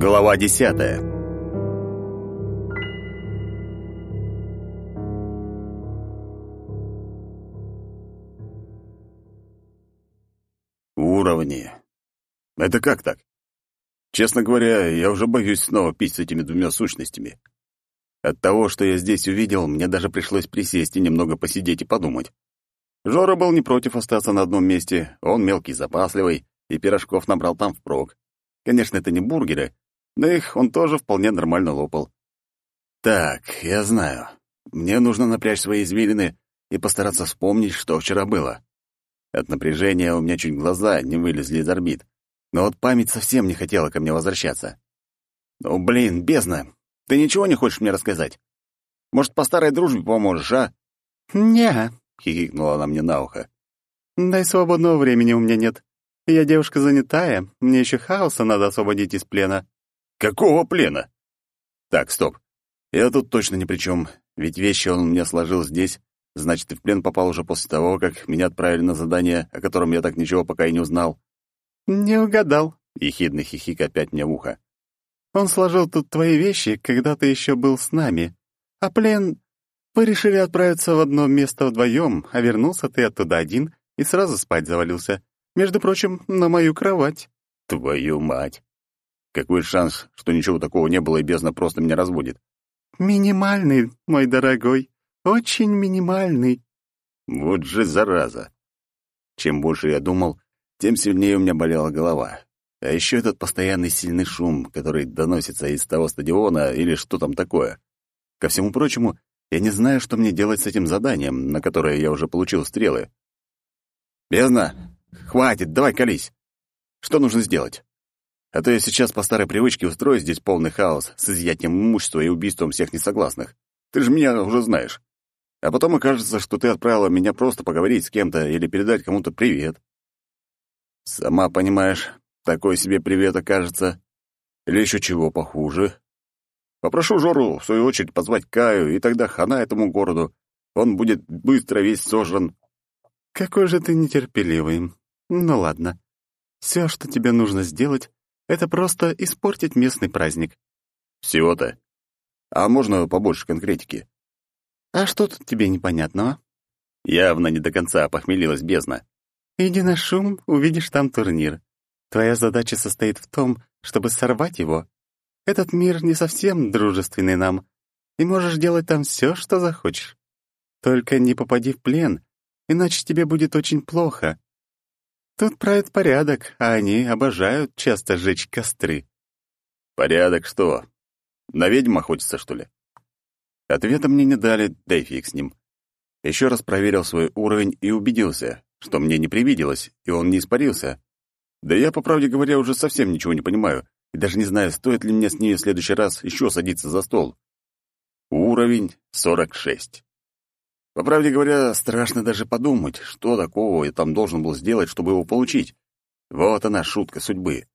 Глава десятая Уровни. Это как так? Честно говоря, я уже боюсь снова пить с этими двумя сущностями. От того, что я здесь увидел, мне даже пришлось присесть и немного посидеть и подумать. Жора был не против остаться на одном месте, он мелкий, запасливый, и пирожков набрал там впрок. Конечно, это не бургеры, но их он тоже вполне нормально лопал. Так, я знаю. Мне нужно напрячь свои извилины и постараться вспомнить, что вчера было. От напряжения у меня чуть глаза не вылезли из орбит, но вот память совсем не хотела ко мне возвращаться. «Ну, блин, бездна, ты ничего не хочешь мне рассказать? Может, по старой дружбе поможешь, а?» «Не-а», хихикнула она мне на ухо. «Дай свободного времени у меня нет. Я девушка занятая, мне еще хаоса надо освободить из плена». Какого плена? Так, стоп. Я тут точно ни при чем, ведь вещи он мне сложил здесь, значит, и в плен попал уже после того, как меня отправили на задание, о котором я так ничего пока и не узнал. «Не угадал», — ехидный хихик опять мне в ухо. «Он сложил тут твои вещи, когда ты еще был с нами. А плен... Вы решили отправиться в одно место вдвоем, а вернулся ты оттуда один и сразу спать завалился. Между прочим, на мою кровать». «Твою мать!» Какой шанс, что ничего такого не было и бездна просто меня разводит? «Минимальный, мой дорогой, очень минимальный». Вот же зараза. Чем больше я думал, тем сильнее у меня болела голова. А еще этот постоянный сильный шум, который доносится из того стадиона или что там такое. Ко всему прочему, я не знаю, что мне делать с этим заданием, на которое я уже получил стрелы. «Бездна, хватит, давай колись. Что нужно сделать?» А то я сейчас по старой привычке устрою здесь полный хаос с изъятием имущества и убийством всех несогласных. Ты же меня уже знаешь. А потом окажется, что ты отправила меня просто поговорить с кем-то или передать кому-то привет. Сама понимаешь, такой себе привет окажется. Или еще чего похуже. Попрошу Жору, в свою очередь, позвать Каю, и тогда хана этому городу. Он будет быстро весь сожран. Какой же ты нетерпеливый. Ну ладно. Все, что тебе нужно сделать, это просто испортить местный праздник. Всего-то. А можно побольше конкретики? А что тут тебе непонятного? Явно не до конца похмелилась бездна. Иди на шум, увидишь там турнир. Твоя задача состоит в том, чтобы сорвать его. Этот мир не совсем дружественный нам, и можешь делать там все, что захочешь. Только не попади в плен, иначе тебе будет очень плохо. Тут правит порядок, а они обожают часто жечь костры. Порядок что? На ведьм охотиться, что ли? Ответа мне не дали, да и фиг с ним. Еще раз проверил свой уровень и убедился, что мне не привиделось, и он не испарился. Да я, по правде говоря, уже совсем ничего не понимаю, и даже не знаю, стоит ли мне с ней в следующий раз еще садиться за стол. Уровень 46. По правде говоря, страшно даже подумать, что такого я там должен был сделать, чтобы его получить. Вот она, шутка судьбы.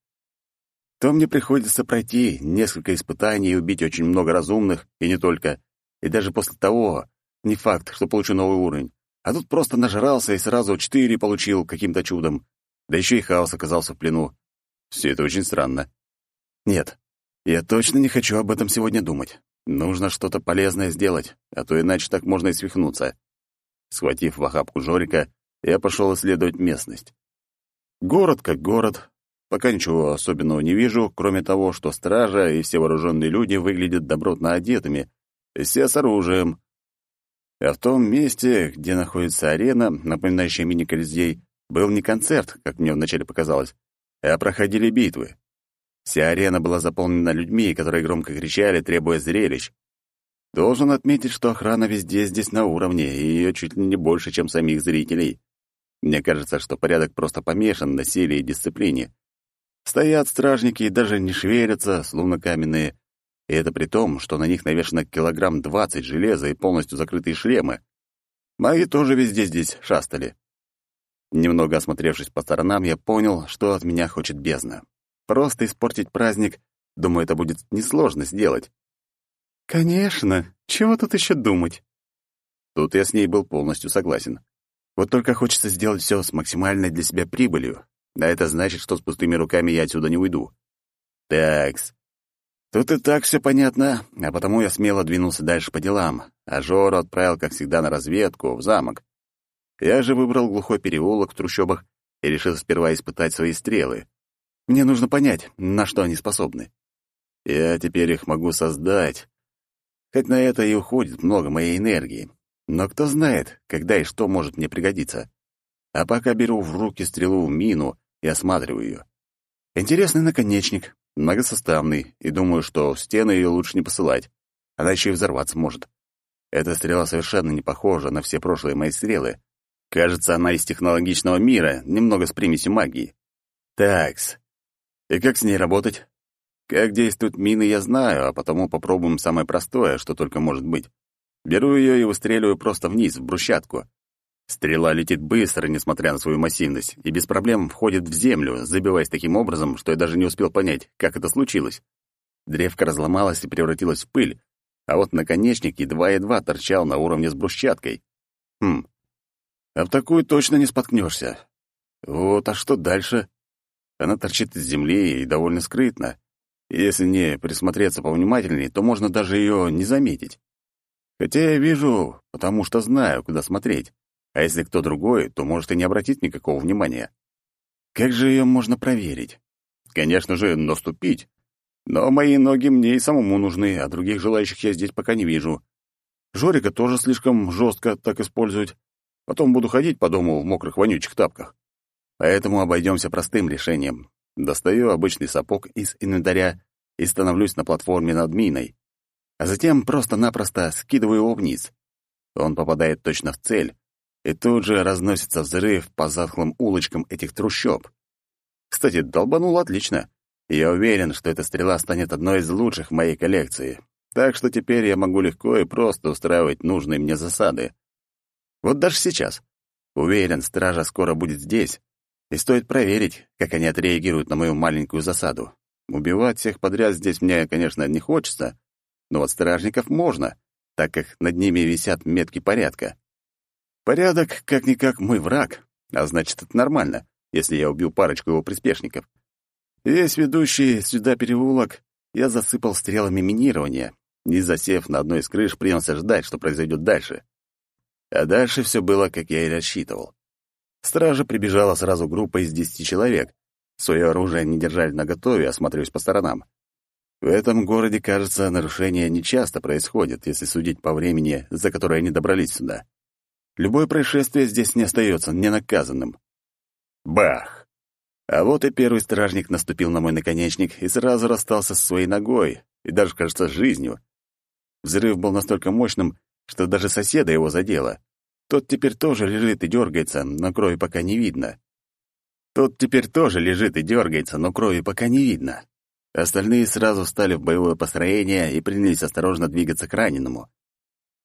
То мне приходится пройти несколько испытаний и убить очень много разумных, и не только. И даже после того, не факт, что получу новый уровень. А тут просто нажрался и сразу четыре получил каким-то чудом. Да еще и хаос оказался в плену. Все это очень странно. Нет, я точно не хочу об этом сегодня думать. Нужно что-то полезное сделать, а то иначе так можно и свихнуться. Схватив в охапку Жорика, я пошел исследовать местность. Город как город. Пока ничего особенного не вижу, кроме того, что стража и все вооруженные люди выглядят добротно одетыми, и все с оружием. А в том месте, где находится арена, напоминающая мини-колизей, был не концерт, как мне вначале показалось, а проходили битвы. Вся арена была заполнена людьми, которые громко кричали, требуя зрелищ. Должен отметить, что охрана везде здесь на уровне, и ее чуть ли не больше, чем самих зрителей. Мне кажется, что порядок просто помешан на силе и дисциплине. Стоят стражники и даже не шевелятся, словно каменные. И это при том, что на них навешано килограмм двадцать железа и полностью закрытые шлемы. Маги тоже везде здесь шастали. Немного осмотревшись по сторонам, я понял, что от меня хочет бездна. Просто испортить праздник, думаю, это будет несложно сделать. «Конечно. Чего тут еще думать?» Тут я с ней был полностью согласен. Вот только хочется сделать все с максимальной для себя прибылью. А это значит, что с пустыми руками я отсюда не уйду. Такс. Тут и так все понятно, а потому я смело двинулся дальше по делам, а Жору отправил, как всегда, на разведку, в замок. Я же выбрал глухой переулок в трущобах и решил сперва испытать свои стрелы. Мне нужно понять, на что они способны. Я теперь их могу создать. Хоть на это и уходит много моей энергии. Но кто знает, когда и что может мне пригодиться. А пока беру в руки стрелу в мину и осматриваю ее. Интересный наконечник, многосоставный, и думаю, что стены ее лучше не посылать. Она еще и взорваться может. Эта стрела совершенно не похожа на все прошлые мои стрелы. Кажется, она из технологичного мира, немного с примесью магии. Такс. И как с ней работать? Как действуют мины, я знаю, а потому попробуем самое простое, что только может быть. Беру ее и выстреливаю просто вниз, в брусчатку. Стрела летит быстро, несмотря на свою массивность, и без проблем входит в землю, забиваясь таким образом, что я даже не успел понять, как это случилось. Древко разломалось и превратилось в пыль, а вот наконечник едва-едва торчал на уровне с брусчаткой. Хм, а в такую точно не споткнешься. Вот, а что дальше? Она торчит из земли и довольно скрытно. Если не присмотреться повнимательнее, то можно даже ее не заметить. Хотя я вижу, потому что знаю, куда смотреть. А если кто другой, то может и не обратить никакого внимания. Как же ее можно проверить? Конечно же, наступить. Но мои ноги мне и самому нужны, а других желающих я здесь пока не вижу. Жорика тоже слишком жестко так использовать. Потом буду ходить по дому в мокрых вонючих тапках. Поэтому обойдемся простым решением. Достаю обычный сапог из инвентаря и становлюсь на платформе над миной. А затем просто-напросто скидываю его вниз. Он попадает точно в цель, и тут же разносится взрыв по затхлым улочкам этих трущоб. Кстати, долбанул отлично. Я уверен, что эта стрела станет одной из лучших в моей коллекции. Так что теперь я могу легко и просто устраивать нужные мне засады. Вот даже сейчас. Уверен, стража скоро будет здесь, и стоит проверить, как они отреагируют на мою маленькую засаду. Убивать всех подряд здесь мне, конечно, не хочется, но вот стражников можно, так как над ними висят метки порядка. Порядок, как-никак, мой враг, а значит, это нормально, если я убью парочку его приспешников. Весь ведущий сюда переулок я засыпал стрелами минирования и, засев на одной из крыш, принялся ждать, что произойдет дальше. А дальше все было, как я и рассчитывал. Стража прибежала сразу группа из десяти человек. Свое оружие не держали наготове, осматриваясь по сторонам. В этом городе, кажется, нарушения нечасто происходят, если судить по времени, за которое они добрались сюда. Любое происшествие здесь не остается ненаказанным. Бах! А вот и первый стражник наступил на мой наконечник и сразу расстался со своей ногой, и даже, кажется, с жизнью. Взрыв был настолько мощным, что даже соседа его задело. Тот теперь тоже лежит и дергается, но крови пока не видно. Тот теперь тоже лежит и дергается, но крови пока не видно. Остальные сразу встали в боевое построение и принялись осторожно двигаться к раненому.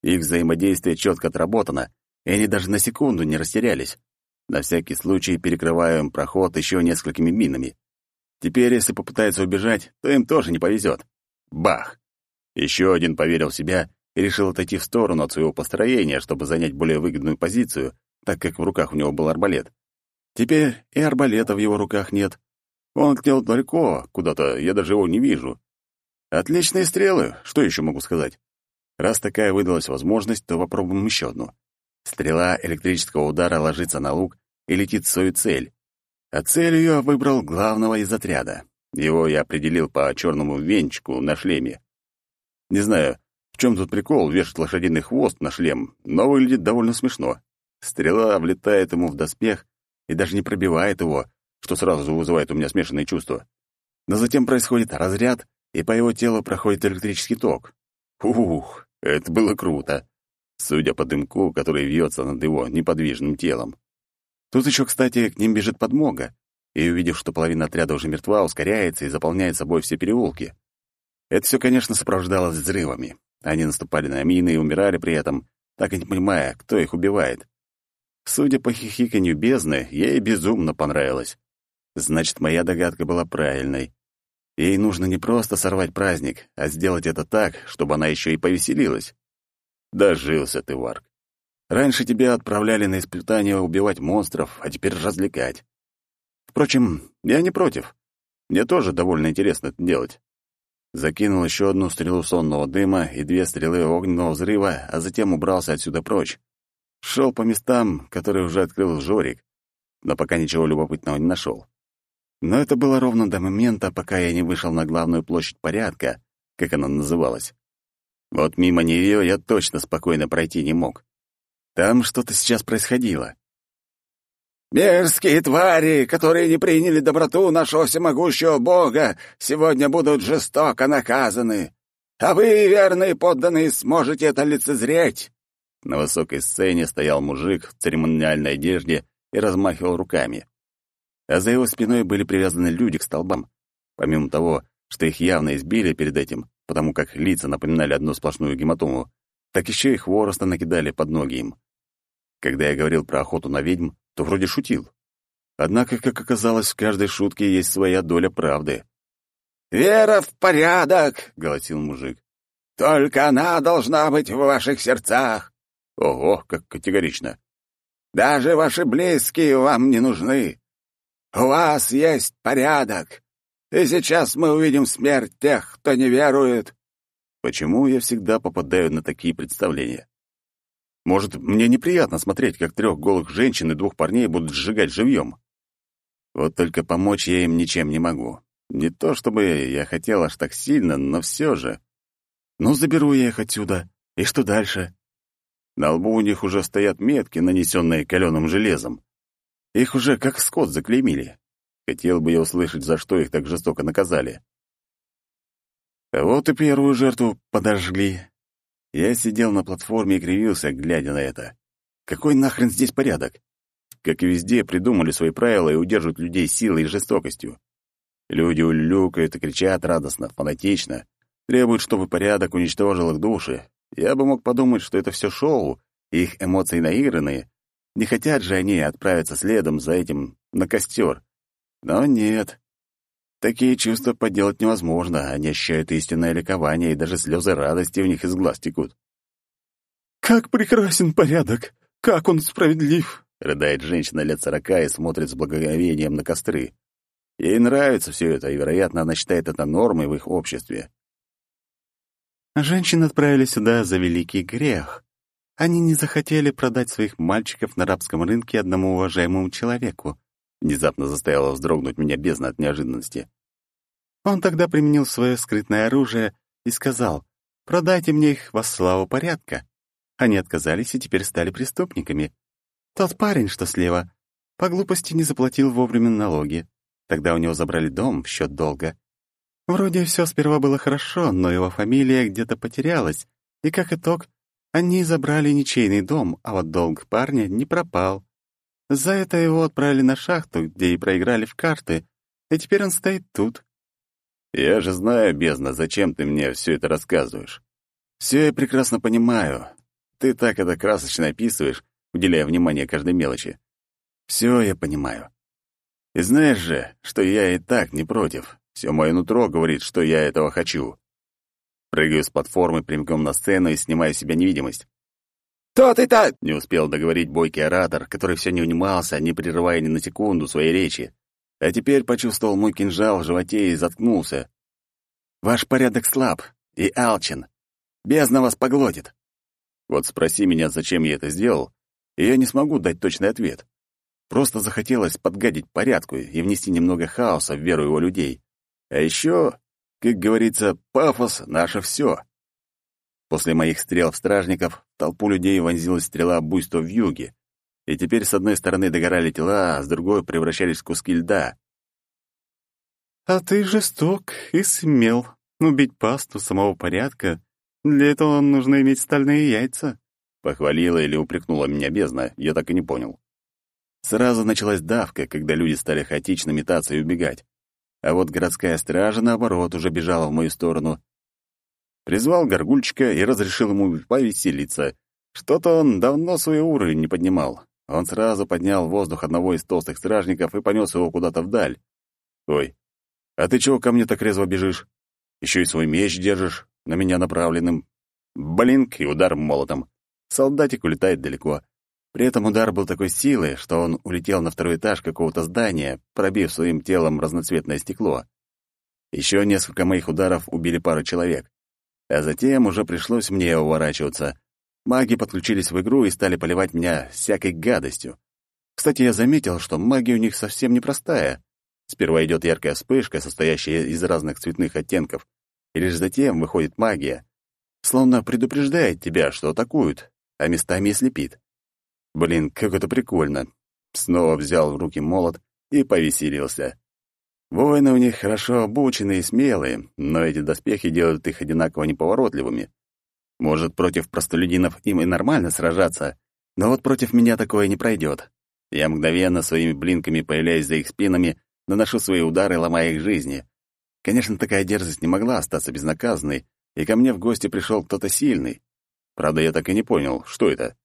Их взаимодействие четко отработано, и они даже на секунду не растерялись. На всякий случай перекрываю им проход еще несколькими минами. Теперь, если попытаются убежать, то им тоже не повезет. Бах! Еще один поверил в себя и решил отойти в сторону от своего построения, чтобы занять более выгодную позицию, так как в руках у него был арбалет. Теперь и арбалета в его руках нет. Он летел далеко, куда-то, я даже его не вижу. Отличные стрелы, что еще могу сказать? Раз такая выдалась возможность, то попробуем еще одну. Стрела электрического удара ложится на лук и летит в свою цель. А целью я выбрал главного из отряда. Его я определил по черному венчику на шлеме. Не знаю, в чем тут прикол вешать лошадиный хвост на шлем, но выглядит довольно смешно. Стрела влетает ему в доспех и даже не пробивает его, что сразу вызывает у меня смешанные чувства. Но затем происходит разряд, и по его телу проходит электрический ток. Ух, это было круто судя по дымку, который вьется над его неподвижным телом. Тут еще, кстати, к ним бежит подмога, и, увидев, что половина отряда уже мертва, ускоряется и заполняет собой все переулки. Это все, конечно, сопровождалось взрывами. Они наступали на мины и умирали при этом, так и не понимая, кто их убивает. Судя по хихиканью бездны, ей безумно понравилось. Значит, моя догадка была правильной. Ей нужно не просто сорвать праздник, а сделать это так, чтобы она еще и повеселилась. Дожился ты, Варк. Раньше тебя отправляли на испытания убивать монстров, а теперь развлекать. Впрочем, я не против. Мне тоже довольно интересно это делать. Закинул еще одну стрелу сонного дыма и две стрелы огненного взрыва, а затем убрался отсюда прочь. Шел по местам, которые уже открыл Жорик, но пока ничего любопытного не нашел. Но это было ровно до момента, пока я не вышел на главную площадь порядка, как она называлась. Вот мимо нее я точно спокойно пройти не мог. Там что-то сейчас происходило. «Мерзкие твари, которые не приняли доброту нашего всемогущего Бога, сегодня будут жестоко наказаны. А вы, верные подданные, сможете это лицезреть!» На высокой сцене стоял мужик в церемониальной одежде и размахивал руками. А за его спиной были привязаны люди к столбам. Помимо того, что их явно избили перед этим, потому как лица напоминали одну сплошную гематому, так еще и хвороста накидали под ноги им. Когда я говорил про охоту на ведьм, то вроде шутил. Однако, как оказалось, в каждой шутке есть своя доля правды. «Вера в порядок!» — голосил мужик. «Только она должна быть в ваших сердцах!» Ого, как категорично! «Даже ваши близкие вам не нужны. У вас есть порядок, и сейчас мы увидим смерть тех, кто не верует». Почему я всегда попадаю на такие представления? Может, мне неприятно смотреть, как трех голых женщин и двух парней будут сжигать живьем. Вот только помочь я им ничем не могу. Не то чтобы я хотел аж так сильно, но все же. Ну, заберу я их отсюда. И что дальше? На лбу у них уже стоят метки, нанесенные каленым железом. Их уже как скот заклеймили. Хотел бы я услышать, за что их так жестоко наказали. А вот и первую жертву подожгли. Я сидел на платформе и кривился, глядя на это. Какой нахрен здесь порядок? Как и везде, придумали свои правила и удерживают людей силой и жестокостью. Люди улюкают и кричат радостно, фанатично, требуют, чтобы порядок уничтожил их души. Я бы мог подумать, что это все шоу, их эмоции наигранные. Не хотят же они отправиться следом за этим на костер. Но нет. Такие чувства подделать невозможно, они ощущают истинное ликование, и даже слезы радости у них из глаз текут. «Как прекрасен порядок! Как он справедлив!» — рыдает женщина лет сорока и смотрит с благоговением на костры. Ей нравится все это, и, вероятно, она считает это нормой в их обществе. Женщин отправили сюда за великий грех. Они не захотели продать своих мальчиков на рабском рынке одному уважаемому человеку. Внезапно заставило вздрогнуть меня бездна от неожиданности. Он тогда применил свое скрытное оружие и сказал, «Продайте мне их во славу порядка». Они отказались и теперь стали преступниками. Тот парень, что слева, по глупости не заплатил вовремя налоги. Тогда у него забрали дом в счет долга. Вроде все сперва было хорошо, но его фамилия где-то потерялась, и как итог, они забрали ничейный дом, а вот долг парня не пропал. За это его отправили на шахту, где и проиграли в карты, и теперь он стоит тут. Я же знаю, бездна, зачем ты мне все это рассказываешь. Все я прекрасно понимаю. Ты так это красочно описываешь, уделяя внимание каждой мелочи. Все я понимаю. И знаешь же, что я и так не против. Все мое нутро говорит, что я этого хочу. Прыгаю с платформы прямиком на сцену и снимаю с себя невидимость. «Кто ты-то?» — не успел договорить бойкий оратор, который все не унимался, не прерывая ни на секунду своей речи. А теперь почувствовал мой кинжал в животе и заткнулся. «Ваш порядок слаб и алчен. Бездна вас поглотит». Вот спроси меня, зачем я это сделал, и я не смогу дать точный ответ. Просто захотелось подгадить порядку и внести немного хаоса в веру его людей. А еще, как говорится, пафос — наше все. После моих стрел в стражников толпу людей вонзилась стрела буйства в юге, и теперь с одной стороны догорали тела, а с другой превращались в куски льда. «А ты жесток и смел. Убить пасту самого порядка. Для этого нужно иметь стальные яйца». Похвалила или упрекнула меня бездна, я так и не понял. Сразу началась давка, когда люди стали хаотично метаться и убегать. А вот городская стража, наоборот, уже бежала в мою сторону, Призвал горгульчика и разрешил ему повеселиться. Что-то он давно свой уровень не поднимал. Он сразу поднял воздух одного из толстых стражников и понес его куда-то вдаль. «Ой, а ты чего ко мне так резво бежишь? Еще и свой меч держишь, на меня направленным. Блинк и удар молотом. Солдатик улетает далеко. При этом удар был такой силы, что он улетел на второй этаж какого-то здания, пробив своим телом разноцветное стекло. Еще несколько моих ударов убили пару человек. А затем уже пришлось мне уворачиваться. Маги подключились в игру и стали поливать меня всякой гадостью. Кстати, я заметил, что магия у них совсем непростая. Сперва идет яркая вспышка, состоящая из разных цветных оттенков, и лишь затем выходит магия. Словно предупреждает тебя, что атакуют, а местами и слепит. Блин, как это прикольно. Снова взял в руки молот и повеселился. Воины у них хорошо обученные и смелые, но эти доспехи делают их одинаково неповоротливыми. Может, против простолюдинов им и нормально сражаться, но вот против меня такое не пройдет. Я мгновенно своими блинками появляюсь за их спинами, наношу свои удары, ломая их жизни. Конечно, такая дерзость не могла остаться безнаказанной, и ко мне в гости пришел кто-то сильный. Правда, я так и не понял, что это.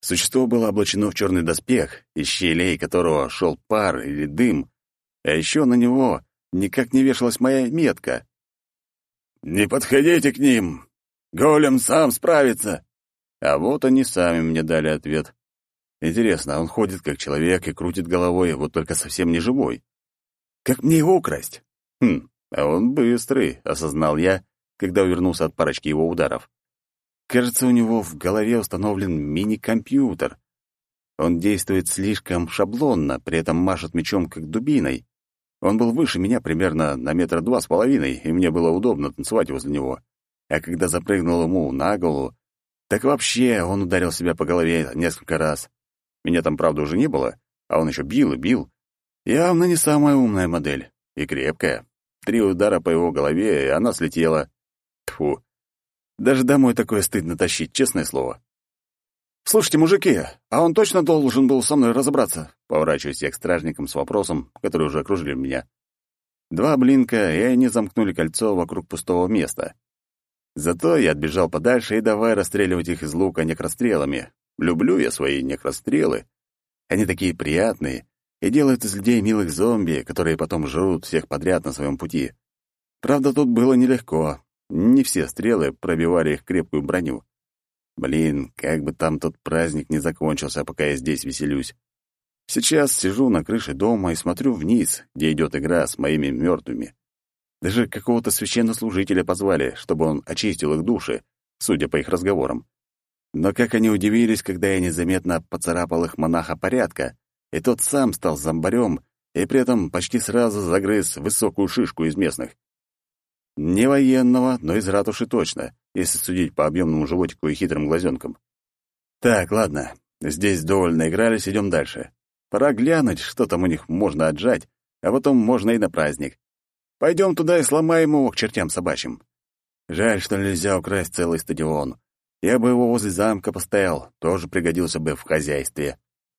Существо было облачено в черный доспех, из щелей которого шел пар или дым, а еще на него никак не вешалась моя метка. «Не подходите к ним! Голем сам справится!» А вот они сами мне дали ответ. Интересно, он ходит как человек и крутит головой, вот только совсем не живой. Как мне его украсть? Хм, а он быстрый, осознал я, когда увернулся от парочки его ударов. Кажется, у него в голове установлен мини-компьютер. Он действует слишком шаблонно, при этом машет мечом как дубиной. Он был выше меня примерно на метра два с половиной, и мне было удобно танцевать возле него. А когда запрыгнул ему на голову, так вообще он ударил себя по голове несколько раз. Меня там, правда, уже не было, а он еще бил и бил. Явно не самая умная модель. И крепкая. Три удара по его голове, и она слетела. Тфу. Даже домой такое стыдно тащить, честное слово. «Слушайте, мужики, а он точно должен был со мной разобраться?» Поворачиваюсь я к стражникам с вопросом, которые уже окружили меня. Два блинка, и они замкнули кольцо вокруг пустого места. Зато я отбежал подальше и давай расстреливать их из лука некрострелами. Люблю я свои некрострелы. Они такие приятные и делают из людей милых зомби, которые потом жрут всех подряд на своем пути. Правда, тут было нелегко. Не все стрелы пробивали их крепкую броню. Блин, как бы там тот праздник не закончился, пока я здесь веселюсь. Сейчас сижу на крыше дома и смотрю вниз, где идет игра с моими мертвыми. Даже какого-то священнослужителя позвали, чтобы он очистил их души, судя по их разговорам. Но как они удивились, когда я незаметно поцарапал их монаха порядка, и тот сам стал зомбарем и при этом почти сразу загрыз высокую шишку из местных. Не военного, но из ратуши точно, если судить по объемному животику и хитрым глазенкам. Так, ладно, здесь довольно игрались, идем дальше. Пора глянуть, что там у них можно отжать, а потом можно и на праздник. Пойдем туда и сломаем его к чертям собачьим. Жаль, что нельзя украсть целый стадион. Я бы его возле замка поставил, тоже пригодился бы в хозяйстве.